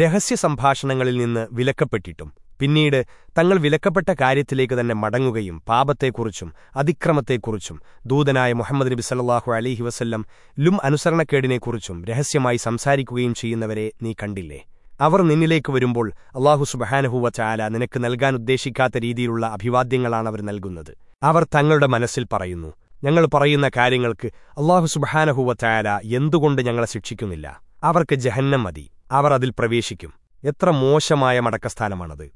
രഹസ്യ സംഭാഷണങ്ങളിൽ നിന്ന് വിലക്കപ്പെട്ടിട്ടും പിന്നീട് തങ്ങൾ വിലക്കപ്പെട്ട കാര്യത്തിലേക്ക് തന്നെ മടങ്ങുകയും പാപത്തെക്കുറിച്ചും അതിക്രമത്തെക്കുറിച്ചും ദൂതനായ മുഹമ്മദ് നബി സല്ലാഹു അലിഹി വസ്ല്ലം ലും അനുസരണക്കേടിനെക്കുറിച്ചും രഹസ്യമായി സംസാരിക്കുകയും ചെയ്യുന്നവരെ നീ കണ്ടില്ലേ? അവർ നിന്നിലേക്ക് വരുമ്പോൾ അള്ളാഹു സുബഹാനഹുവ ചാല നിനക്ക് നൽകാൻ ഉദ്ദേശിക്കാത്ത രീതിയിലുള്ള അഭിവാദ്യങ്ങളാണ് അവർ നൽകുന്നത്. അവർ തങ്ങളുടെ മനസ്സിൽ പറയുന്നു ഞങ്ങൾ പറയുന്ന കാര്യങ്ങൾക്ക് അള്ളാഹു സുബഹാനഹുവ ചായാല എന്തുകൊണ്ട് ഞങ്ങളെ ശിക്ഷിക്കുന്നില്ല? അവർക്ക് ജഹന്നം മതി. അവർ അതിൽ പ്രവേശിക്കും. എത്ര മോശമായ മടക്കസ്ഥാനമാണത്.